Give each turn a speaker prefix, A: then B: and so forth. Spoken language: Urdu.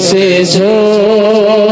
A: سے جو